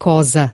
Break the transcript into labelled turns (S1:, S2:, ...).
S1: cosa